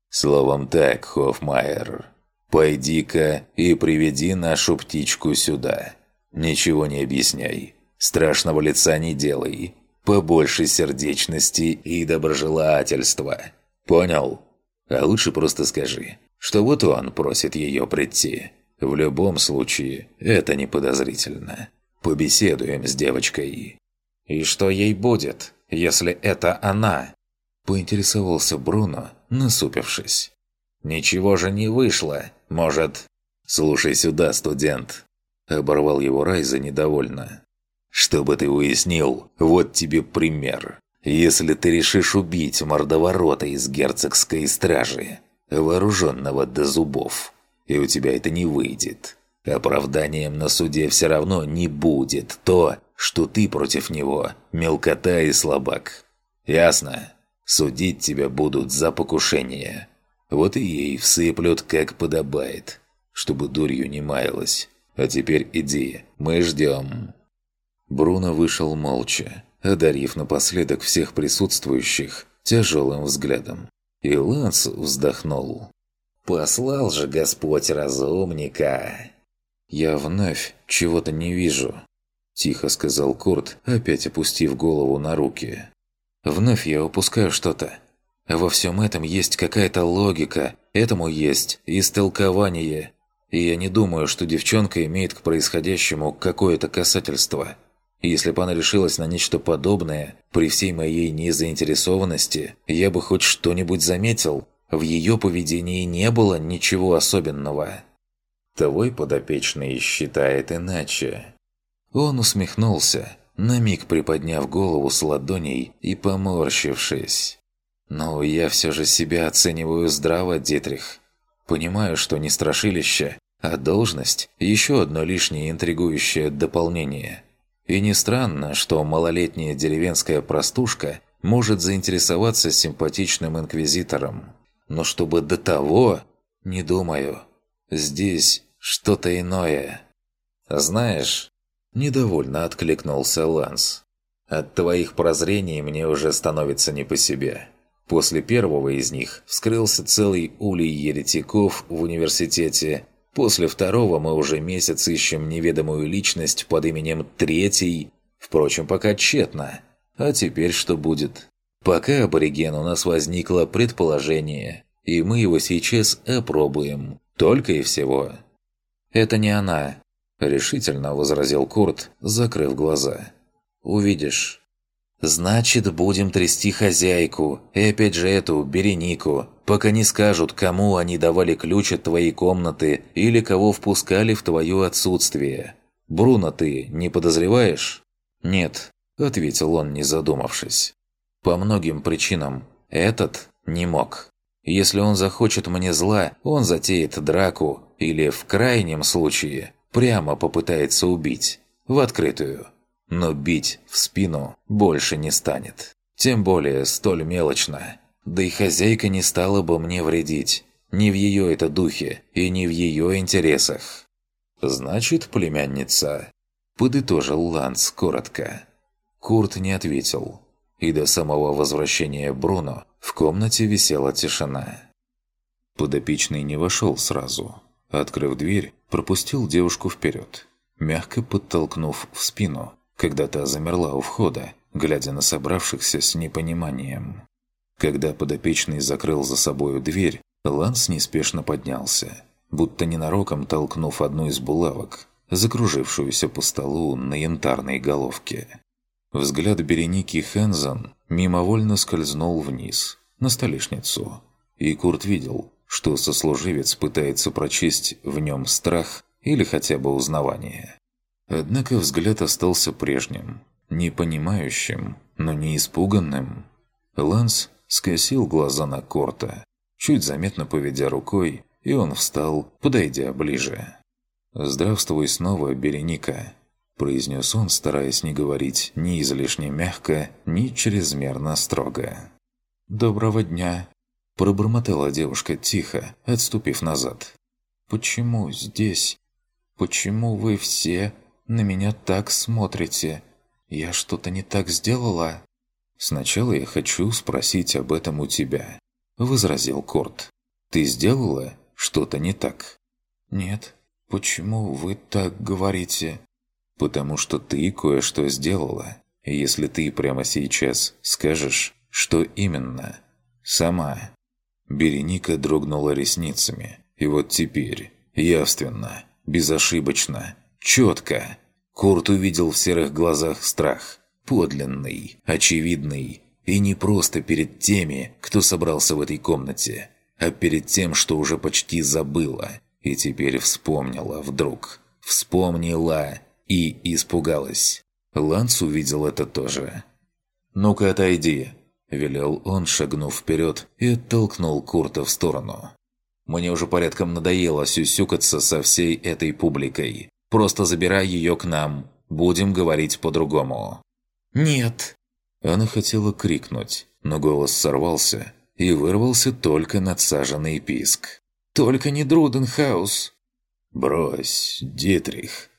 «Словом так, Хоффмайер, пойди-ка и приведи нашу птичку сюда. Ничего не объясняй, страшного лица не делай, побольше сердечности и доброжелательства. Понял? А лучше просто скажи, что вот он просит ее прийти». В любом случае, это не подозрительно. Побеседуем с девочкой. «И что ей будет, если это она?» Поинтересовался Бруно, насупившись. «Ничего же не вышло. Может...» «Слушай сюда, студент!» Оборвал его Райза недовольно. «Чтобы ты уяснил, вот тебе пример. Если ты решишь убить мордоворота из герцогской стражи, вооруженного до зубов, и у тебя это не выйдет. Оправданием на суде все равно не будет то, что ты против него мелкота и слабак. Ясно? Судить тебя будут за покушение. Вот и ей всыплют, как подобает, чтобы дурью не маялась. А теперь иди, мы ждем». Бруно вышел молча, одарив напоследок всех присутствующих тяжелым взглядом. И Ланс вздохнул. Послал же Господь разумника. Я вновь чего-то не вижу, тихо сказал Курт, опять опустив голову на руки. Вновь я упускаю что-то. Во всем этом есть какая-то логика, этому есть истолкование. И я не думаю, что девчонка имеет к происходящему какое-то касательство. Если бы она решилась на нечто подобное, при всей моей незаинтересованности, я бы хоть что-нибудь заметил, в ее поведении не было ничего особенного. Твой подопечный считает иначе. Он усмехнулся, на миг приподняв голову с ладоней и поморщившись. «Ну, я все же себя оцениваю здраво, Дитрих. Понимаю, что не страшилище, а должность – еще одно лишнее интригующее дополнение. И не странно, что малолетняя деревенская простушка может заинтересоваться симпатичным инквизитором. Но чтобы до того, не думаю. Здесь что-то иное. Знаешь, недовольно откликнулся Ланс. От твоих прозрений мне уже становится не по себе. После первого из них вскрылся целый улей еретиков в университете. После второго мы уже месяц ищем неведомую личность под именем Третий. Впрочем, пока тщетно. А теперь что будет? Пока абориген у нас возникло предположение, и мы его сейчас опробуем. Только и всего. «Это не она», – решительно возразил Курт, закрыв глаза. «Увидишь». «Значит, будем трясти хозяйку, и опять же эту, Беренику, пока не скажут, кому они давали ключ от твоей комнаты или кого впускали в твое отсутствие. Бруно ты не подозреваешь?» «Нет», – ответил он, не задумавшись. «По многим причинам. Этот не мог. Если он захочет мне зла, он затеет драку или, в крайнем случае, прямо попытается убить. В открытую» но бить в спину больше не станет. Тем более столь мелочно. Да и хозяйка не стала бы мне вредить. Не в ее это духе и не в ее интересах. «Значит, племянница», – подытожил Ланс коротко. Курт не ответил. И до самого возвращения Бруно в комнате висела тишина. Подопечный не вошел сразу. Открыв дверь, пропустил девушку вперед, мягко подтолкнув в спину когда та замерла у входа, глядя на собравшихся с непониманием. Когда подопечный закрыл за собою дверь, Ланс неспешно поднялся, будто ненароком толкнув одну из булавок, закружившуюся по столу на янтарной головке. Взгляд Береники Хензен мимовольно скользнул вниз, на столешницу, и Курт видел, что сослуживец пытается прочесть в нем страх или хотя бы узнавание. Однако взгляд остался прежним, непонимающим, но не испуганным. Ланс скосил глаза на Корта, чуть заметно поведя рукой, и он встал, подойдя ближе. «Здравствуй снова, Береника», – произнес он, стараясь не говорить ни излишне мягко, ни чрезмерно строго. «Доброго дня», – пробормотала девушка тихо, отступив назад. «Почему здесь? Почему вы все на меня так смотрите? Я что-то не так сделала?» «Сначала я хочу спросить об этом у тебя», – возразил Корт. «Ты сделала что-то не так?» «Нет. Почему вы так говорите?» «Потому что ты кое-что сделала. Если ты прямо сейчас скажешь, что именно?» «Сама». Береника дрогнула ресницами. И вот теперь, явственно, безошибочно, четко, Курт увидел в серых глазах страх. Подлинный, очевидный. И не просто перед теми, кто собрался в этой комнате, а перед тем, что уже почти забыла. И теперь вспомнила вдруг. Вспомнила и испугалась. Ланс увидел это тоже. «Ну-ка отойди», – велел он, шагнув вперед и оттолкнул Курта в сторону. «Мне уже порядком надоело сюсюкаться со всей этой публикой. Просто забирай ее к нам. Будем говорить по-другому». «Нет!» Она хотела крикнуть, но голос сорвался и вырвался только надсаженный писк. «Только не Друденхаус!» «Брось, Дитрих!»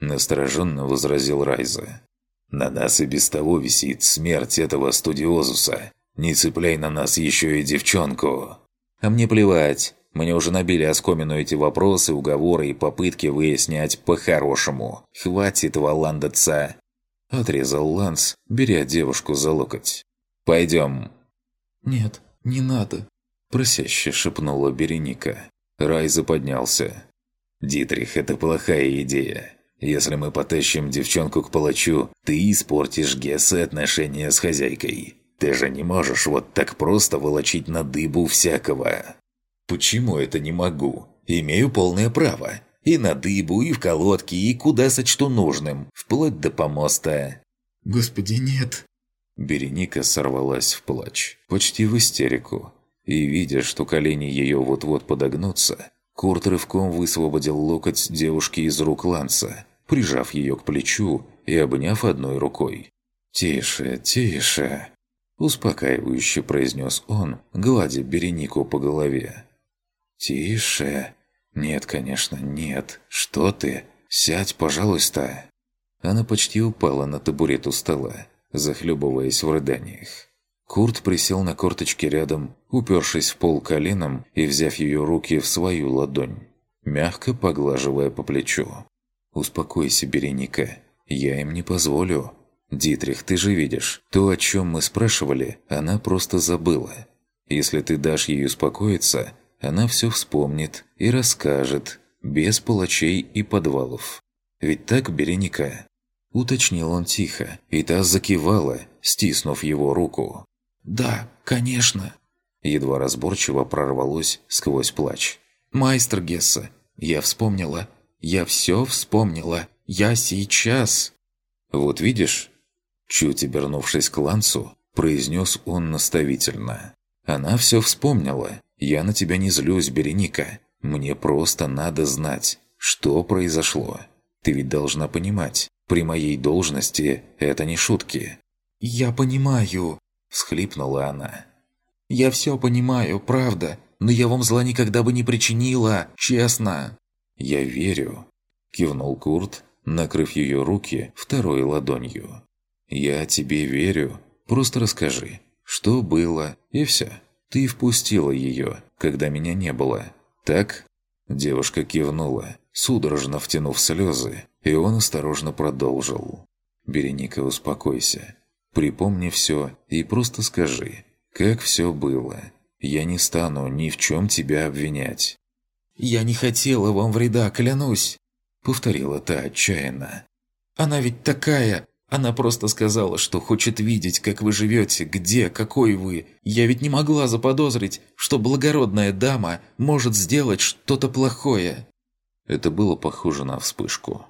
Настороженно возразил Райза. «На нас и без того висит смерть этого студиозуса. Не цепляй на нас еще и девчонку!» «А мне плевать. Мне уже набили оскомину эти вопросы, уговоры и попытки выяснять по-хорошему. Хватит валандаться!» Отрезал Ланс, беря девушку за локоть. «Пойдем!» «Нет, не надо!» Просяще шепнула Береника. Райза поднялся. «Дитрих, это плохая идея. Если мы потащим девчонку к палачу, ты испортишь Гессе отношения с хозяйкой. Ты же не можешь вот так просто волочить на дыбу всякого». «Почему это не могу? Имею полное право. И на дыбу, и в колодке, и куда сочту нужным, вплоть до помоста». «Господи, нет!» Береника сорвалась в плач, почти в истерику. И, видя, что колени ее вот-вот подогнутся, Курт рывком высвободил локоть девушки из рук Ланса, прижав ее к плечу и обняв одной рукой. «Тише, тише!» Успокаивающе произнес он, гладя Беренику по голове. «Тише! Нет, конечно, нет. Что ты? Сядь, пожалуйста!» Она почти упала на табурет у стола, захлебываясь в рыданиях. Курт присел на корточки рядом, упершись в пол коленом и взяв ее руки в свою ладонь, мягко поглаживая по плечу. «Успокойся, Береника, я им не позволю. Дитрих, ты же видишь, то, о чем мы спрашивали, она просто забыла. Если ты дашь ей успокоиться, она все вспомнит и расскажет, без палачей и подвалов. Ведь так, Береника?» Уточнил он тихо, и та закивала, стиснув его руку. «Да, конечно!» Едва разборчиво прорвалось сквозь плач. «Майстер Гесса, я вспомнила. Я все вспомнила. Я сейчас!» «Вот видишь?» Чуть обернувшись к Лансу, произнес он наставительно. «Она все вспомнила. Я на тебя не злюсь, Береника. Мне просто надо знать, что произошло. Ты ведь должна понимать, при моей должности это не шутки». «Я понимаю», – всхлипнула она. «Я все понимаю, правда, но я вам зла никогда бы не причинила, честно». «Я верю», – кивнул Курт, накрыв ее руки второй ладонью. «Я тебе верю. Просто расскажи, что было, и все. Ты впустила ее, когда меня не было. Так?» Девушка кивнула, судорожно втянув слезы, и он осторожно продолжил. «Береника, успокойся. Припомни все и просто скажи, как все было. Я не стану ни в чем тебя обвинять». «Я не хотела вам вреда, клянусь», — повторила та отчаянно. «Она ведь такая... Она просто сказала, что хочет видеть, как вы живете, где, какой вы. Я ведь не могла заподозрить, что благородная дама может сделать что-то плохое». Это было похоже на вспышку.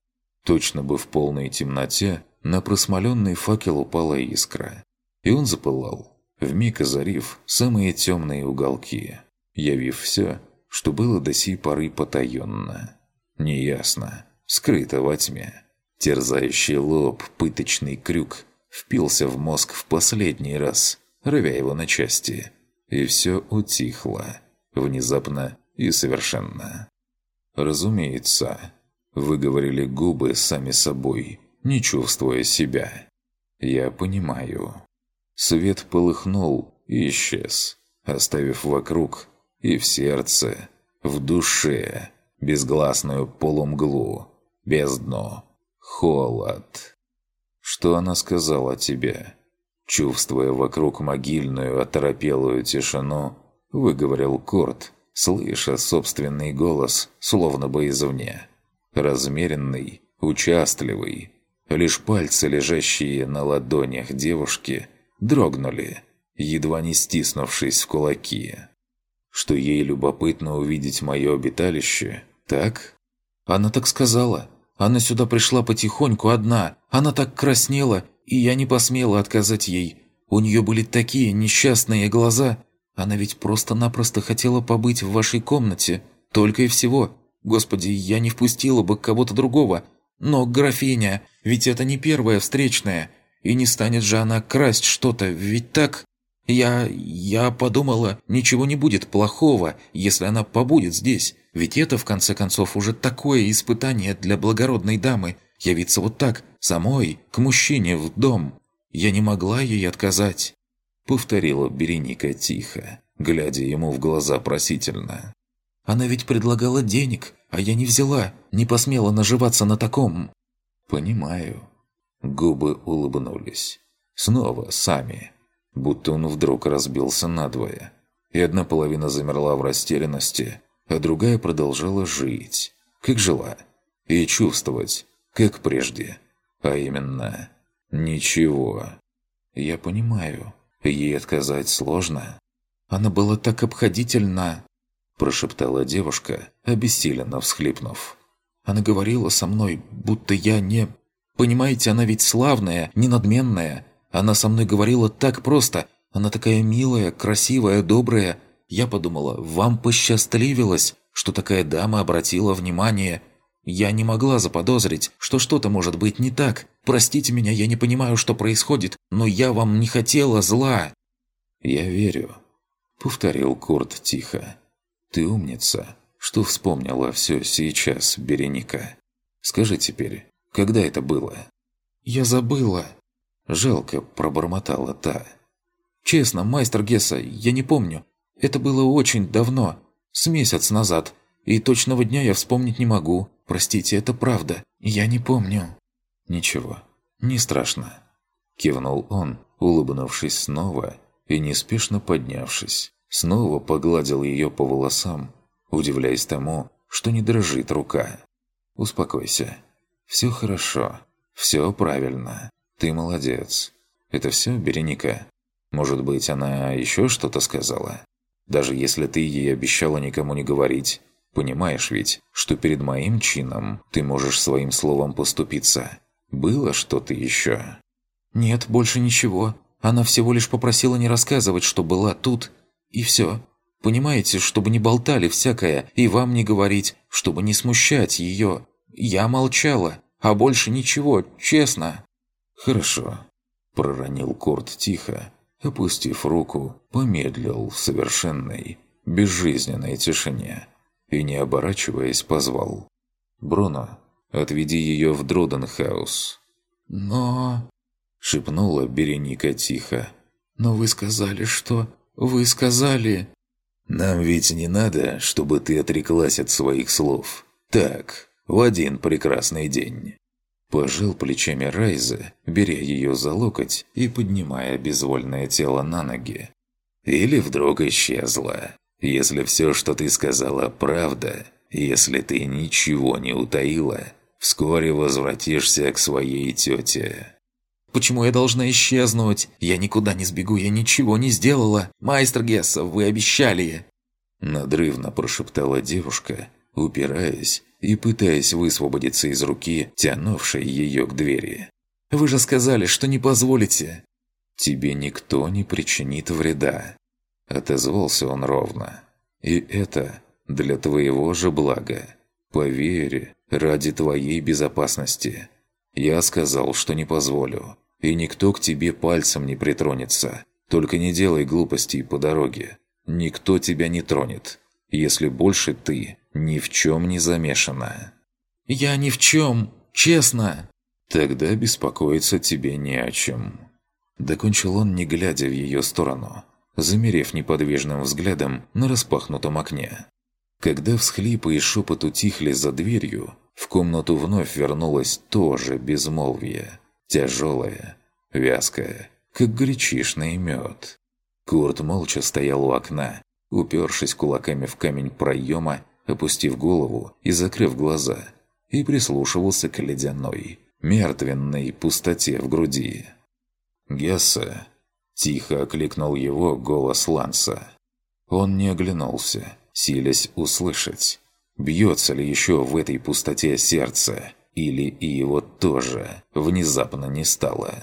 Точно бы в полной темноте на просмоленный факел упала искра. И он запылал, вмиг озарив самые темные уголки, явив все, что было до сей поры потаенно. Неясно, скрыто во тьме. Терзающий лоб, пыточный крюк впился в мозг в последний раз, рвя его на части. И все утихло, внезапно и совершенно. Разумеется, выговорили губы сами собой, не чувствуя себя. Я понимаю. Свет полыхнул и исчез, оставив вокруг и в сердце, в душе безгласную полумглу, бездну Холод. Что она сказала тебе? Чувствуя вокруг могильную оторопелую тишину, выговорил Корт, слыша собственный голос, словно бы извне. Размеренный, участливый. Лишь пальцы, лежащие на ладонях девушки, дрогнули, едва не стиснувшись в кулаки. Что ей любопытно увидеть мое обиталище, так? Она так сказала. Она сюда пришла потихоньку одна. Она так краснела, и я не посмела отказать ей. У нее были такие несчастные глаза. Она ведь просто-напросто хотела побыть в вашей комнате. Только и всего. Господи, я не впустила бы кого-то другого. Но, графиня, ведь это не первая встречная. И не станет же она красть что-то, ведь так? Я... я подумала, ничего не будет плохого, если она побудет здесь. Ведь это, в конце концов, уже такое испытание для благородной дамы – явиться вот так, самой, к мужчине в дом. Я не могла ей отказать. Повторила Береника тихо, глядя ему в глаза просительно. Она ведь предлагала денег, а я не взяла, не посмела наживаться на таком. Понимаю. Губы улыбнулись. Снова сами. Будто он вдруг разбился надвое. И одна половина замерла в растерянности, а другая продолжала жить, как жила, и чувствовать, как прежде. А именно, ничего. Я понимаю, ей отказать сложно. Она была так обходительна, прошептала девушка, обессиленно всхлипнув. Она говорила со мной, будто я не... Понимаете, она ведь славная, не надменная. Она со мной говорила так просто. Она такая милая, красивая, добрая. Я подумала, вам посчастливилось, что такая дама обратила внимание. Я не могла заподозрить, что что-то может быть не так. Простите меня, я не понимаю, что происходит, но я вам не хотела зла». «Я верю», — повторил Курт тихо. «Ты умница, что вспомнила все сейчас, Береника. Скажи теперь, когда это было?» «Я забыла». Жалко пробормотала та. «Честно, майстер Гесса, я не помню. Это было очень давно, с месяц назад, и точного дня я вспомнить не могу. Простите, это правда, я не помню». «Ничего, не страшно», – кивнул он, улыбнувшись снова и неспешно поднявшись. Снова погладил ее по волосам, удивляясь тому, что не дрожит рука. «Успокойся. Все хорошо. Все правильно. Ты молодец. Это все, Береника? Может быть, она еще что-то сказала? Даже если ты ей обещала никому не говорить, понимаешь ведь, что перед моим чином ты можешь своим словом поступиться. Было что-то еще?» «Нет, больше ничего. Она всего лишь попросила не рассказывать, что была тут, и все. Понимаете, чтобы не болтали всякое, и вам не говорить, чтобы не смущать ее. Я молчала, а больше ничего, честно». «Хорошо», – проронил Корт тихо, опустив руку, помедлил в совершенной, безжизненной тишине и, не оборачиваясь, позвал. «Бруно, отведи ее в Дроденхаус». «Но...» – шепнула Береника тихо. «Но вы сказали, что... Вы сказали...» «Нам ведь не надо, чтобы ты отреклась от своих слов. Так, в один прекрасный день». Пожал плечами Райза, беря ее за локоть и поднимая безвольное тело на ноги. «Или вдруг исчезла. Если все, что ты сказала, правда, если ты ничего не утаила, вскоре возвратишься к своей тете». Почему я должна исчезнуть? Я никуда не сбегу, я ничего не сделала. Майстер Гесса, вы обещали!» Надрывно прошептала девушка, упираясь и пытаясь высвободиться из руки, тянувшей ее к двери. «Вы же сказали, что не позволите!» «Тебе никто не причинит вреда», – отозвался он ровно. «И это для твоего же блага. Поверь, ради твоей безопасности. Я сказал, что не позволю, и никто к тебе пальцем не притронется. Только не делай глупостей по дороге. Никто тебя не тронет, если больше ты ни в чем не замешана». «Я ни в чем, честно!» «Тогда беспокоиться тебе не о чем». Докончил он, не глядя в ее сторону, замерев неподвижным взглядом на распахнутом окне. Когда всхлипы и шепот утихли за дверью, в комнату вновь вернулось тоже безмолвие. Тяжелое, вязкое, как гречишный мед. Курт молча стоял у окна, упершись кулаками в камень проема, опустив голову и закрыв глаза, и прислушивался к ледяной, мертвенной пустоте в груди. «Гесса!» – тихо окликнул его голос Ланса. Он не оглянулся, силясь услышать. Бьется ли еще в этой пустоте сердце? Или и его тоже внезапно не стало?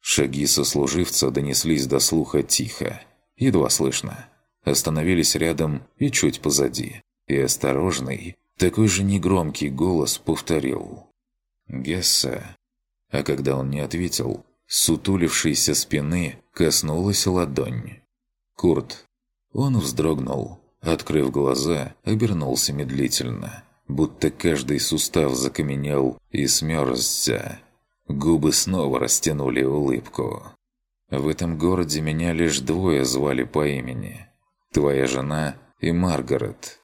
Шаги сослуживца донеслись до слуха тихо, едва слышно. Остановились рядом и чуть позади. И осторожный, такой же негромкий голос повторил. «Гесса». А когда он не ответил, сутулившейся спины коснулась ладонь. «Курт». Он вздрогнул, Открыв глаза, обернулся медлительно, будто каждый сустав закаменел и смерзся. Губы снова растянули улыбку. «В этом городе меня лишь двое звали по имени. Твоя жена и Маргарет», –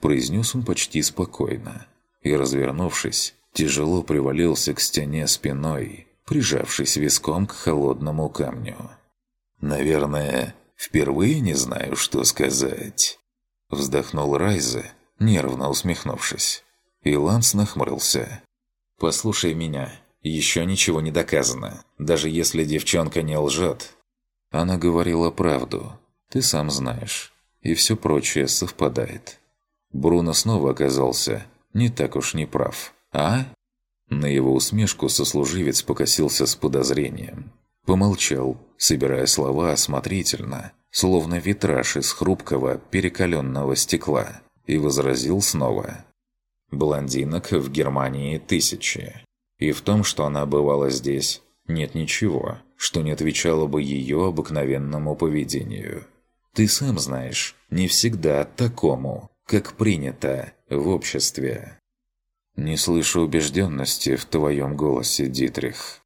произнес он почти спокойно. И, развернувшись, тяжело привалился к стене спиной, прижавшись виском к холодному камню. «Наверное, впервые не знаю, что сказать». Вздохнул Райзе, нервно усмехнувшись. И Ланс нахмурился. «Послушай меня. Еще ничего не доказано. Даже если девчонка не лжет». Она говорила правду. Ты сам знаешь. И все прочее совпадает. Бруно снова оказался не так уж не прав, а?» На его усмешку сослуживец покосился с подозрением. Помолчал, собирая слова осмотрительно, словно витраж из хрупкого, перекаленного стекла, и возразил снова. «Блондинок в Германии тысячи. И в том, что она бывала здесь, нет ничего, что не отвечало бы ее обыкновенному поведению. Ты сам знаешь, не всегда такому, как принято в обществе». «Не слышу убежденности в твоем голосе, Дитрих».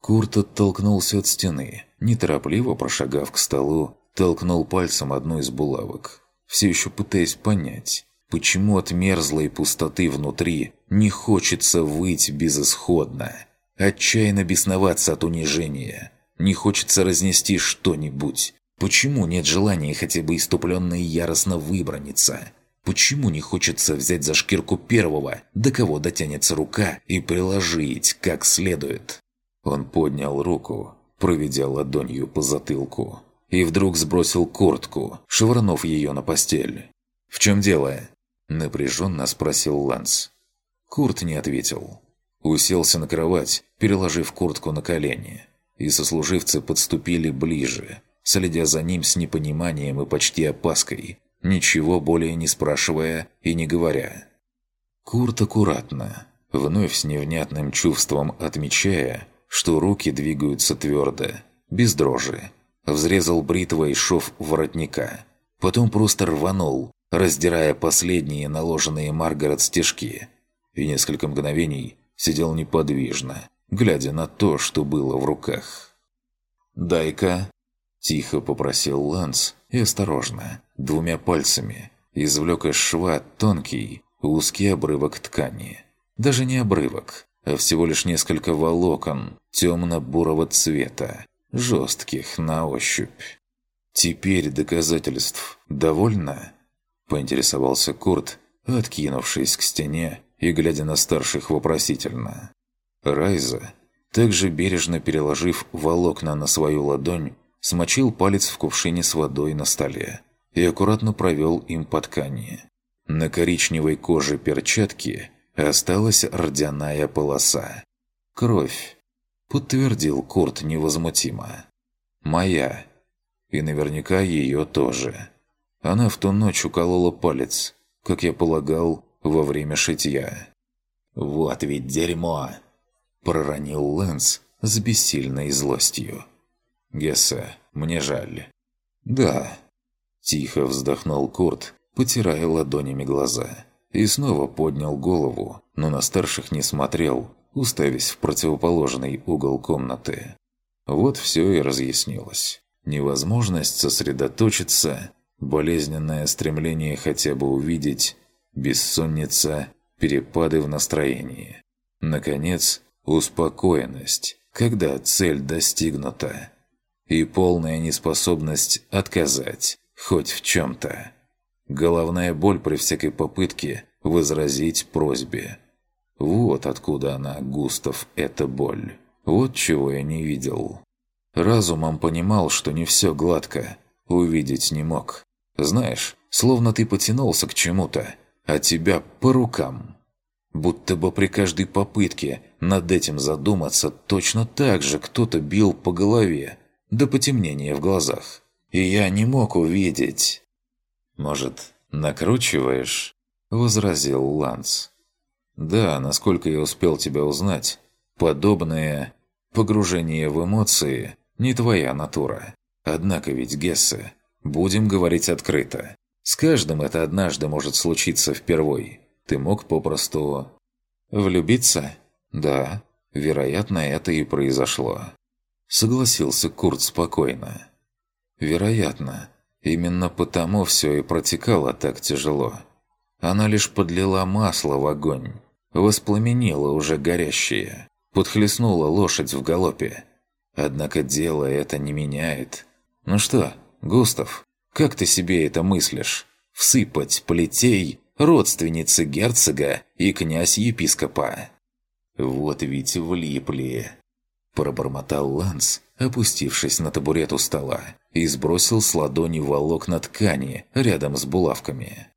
Курт оттолкнулся от стены, неторопливо прошагав к столу, толкнул пальцем одну из булавок, все еще пытаясь понять, почему от мерзлой пустоты внутри не хочется выть безысходно, отчаянно бесноваться от унижения, не хочется разнести что-нибудь. Почему нет желания хотя бы иступленно и яростно выброниться? Почему не хочется взять за шкирку первого, до кого дотянется рука, и приложить как следует? Он поднял руку, проведя ладонью по затылку, и вдруг сбросил куртку, швырнув ее на постель. «В чем дело?» – напряженно спросил Ланс. Курт не ответил. Уселся на кровать, переложив куртку на колени, и сослуживцы подступили ближе, следя за ним с непониманием и почти опаской, ничего более не спрашивая и не говоря. Курт аккуратно, вновь с невнятным чувством отмечая, что руки двигаются твердо, без дрожи, взрезал бритвой шов воротника. Потом просто рванул, раздирая последние наложенные Маргарет стежки. И несколько мгновений сидел неподвижно, глядя на то, что было в руках. «Дай-ка!» – тихо попросил Ланс и осторожно, двумя пальцами, извлек из шва тонкий, узкий обрывок ткани. Даже не обрывок, а всего лишь несколько волокон темно-бурого цвета, жестких на ощупь. «Теперь доказательств довольно?» – поинтересовался Курт, откинувшись к стене и глядя на старших вопросительно. Райза, также бережно переложив волокна на свою ладонь, смочил палец в кувшине с водой на столе и аккуратно провел им по ткани. На коричневой коже перчатки осталась рдяная полоса. Кровь, подтвердил Курт невозмутимо. «Моя. И наверняка ее тоже. Она в ту ночь уколола палец, как я полагал, во время шитья». «Вот ведь дерьмо!» – проронил Лэнс с бессильной злостью. «Гесса, мне жаль». «Да». Тихо вздохнул Курт, потирая ладонями глаза. И снова поднял голову, но на старших не смотрел, уставясь в противоположный угол комнаты. Вот все и разъяснилось. Невозможность сосредоточиться, болезненное стремление хотя бы увидеть, бессонница, перепады в настроении. Наконец, успокоенность, когда цель достигнута. И полная неспособность отказать, хоть в чем-то. Головная боль при всякой попытке возразить просьбе – вот откуда она, Густав, эта боль. Вот чего я не видел. Разумом понимал, что не все гладко. Увидеть не мог. Знаешь, словно ты потянулся к чему-то, а тебя по рукам. Будто бы при каждой попытке над этим задуматься точно так же кто-то бил по голове, до потемнения в глазах. И я не мог увидеть. «Может, накручиваешь?» – возразил Ланс. Да, насколько я успел тебя узнать, подобное погружение в эмоции не твоя натура. Однако ведь, Гессе, будем говорить открыто. С каждым это однажды может случиться впервой. Ты мог попросту... Влюбиться? Да, вероятно, это и произошло. Согласился Курт спокойно. Вероятно. Именно потому все и протекало так тяжело. Она лишь подлила масло в огонь воспламенила уже горящее, подхлестнула лошадь в галопе. Однако дело это не меняет. Ну что, Густав, как ты себе это мыслишь? Всыпать плетей родственницы герцога и князь-епископа? Вот ведь влипли. Пробормотал Ланс, опустившись на табурет у стола, и сбросил с ладони волокна ткани рядом с булавками.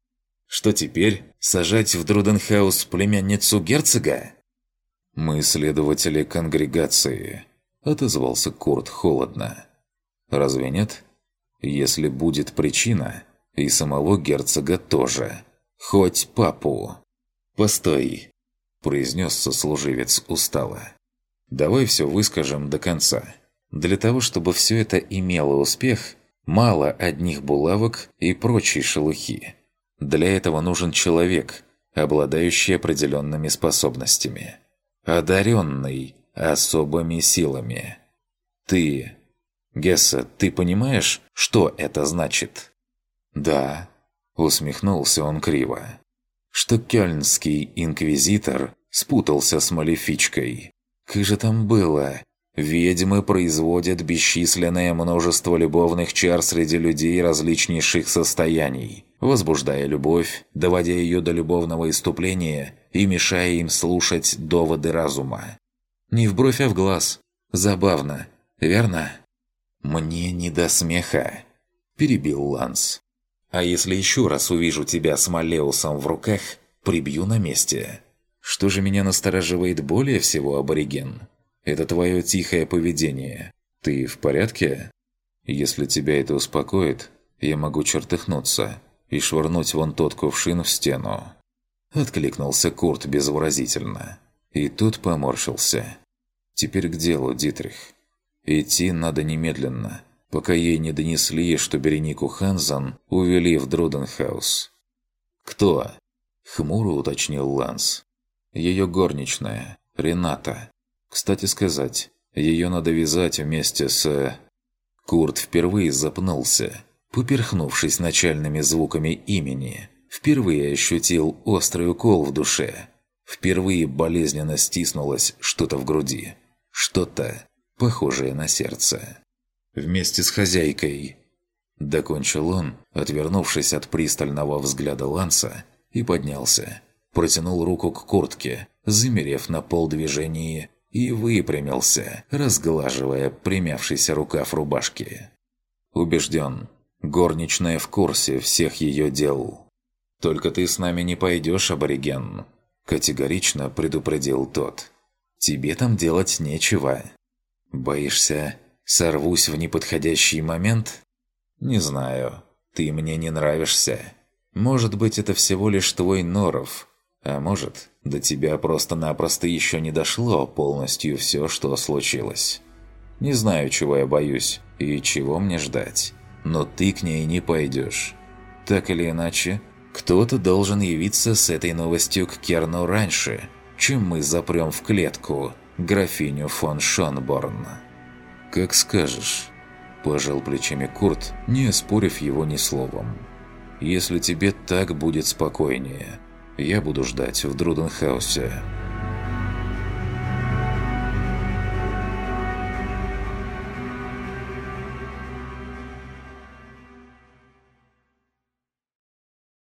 Что теперь? Сажать в Друденхаус племянницу герцога?» «Мы следователи конгрегации», – отозвался Курт холодно. «Разве нет? Если будет причина, и самого герцога тоже. Хоть папу». «Постой», – произнес сослуживец устало. «Давай все выскажем до конца. Для того, чтобы все это имело успех, мало одних булавок и прочей шелухи. Для этого нужен человек, обладающий определенными способностями. Одаренный особыми силами. Ты... Гесса, ты понимаешь, что это значит? Да, усмехнулся он криво. Что кёльнский инквизитор спутался с малефичкой. Как же там было? Ведьмы производят бесчисленное множество любовных чар среди людей различнейших состояний, возбуждая любовь, доводя ее до любовного иступления и мешая им слушать доводы разума. Не в бровь, а в глаз. Забавно, верно? «Мне не до смеха», – перебил Ланс. «А если еще раз увижу тебя с Малеусом в руках, прибью на месте. Что же меня настораживает более всего, абориген?» Это твое тихое поведение. Ты в порядке? Если тебя это успокоит, я могу чертыхнуться и швырнуть вон тот кувшин в стену». Откликнулся Курт безвыразительно. И тут поморщился. «Теперь к делу, Дитрих. Идти надо немедленно, пока ей не донесли, что Беренику Ханзан увели в Друденхаус». «Кто?» – хмуро уточнил Ланс. «Ее горничная, Рената. Кстати сказать, ее надо вязать вместе с... Курт впервые запнулся, поперхнувшись начальными звуками имени. Впервые ощутил острый укол в душе. Впервые болезненно стиснулось что-то в груди. Что-то похожее на сердце. «Вместе с хозяйкой», – докончил он, отвернувшись от пристального взгляда Ланса, и поднялся. Протянул руку к куртке, замерев на полдвижении и выпрямился, разглаживая примявшийся рукав рубашки. Убежден, горничная в курсе всех ее дел. «Только ты с нами не пойдешь, абориген», – категорично предупредил тот. «Тебе там делать нечего. Боишься, сорвусь в неподходящий момент? Не знаю, ты мне не нравишься. Может быть, это всего лишь твой норов, а может, до тебя просто-напросто еще не дошло полностью все, что случилось. Не знаю, чего я боюсь и чего мне ждать, но ты к ней не пойдешь. Так или иначе, кто-то должен явиться с этой новостью к Керну раньше, чем мы запрем в клетку графиню фон Шонборн. «Как скажешь», – пожал плечами Курт, не оспорив его ни словом. «Если тебе так будет спокойнее». Я буду ждать в Друденхаусе.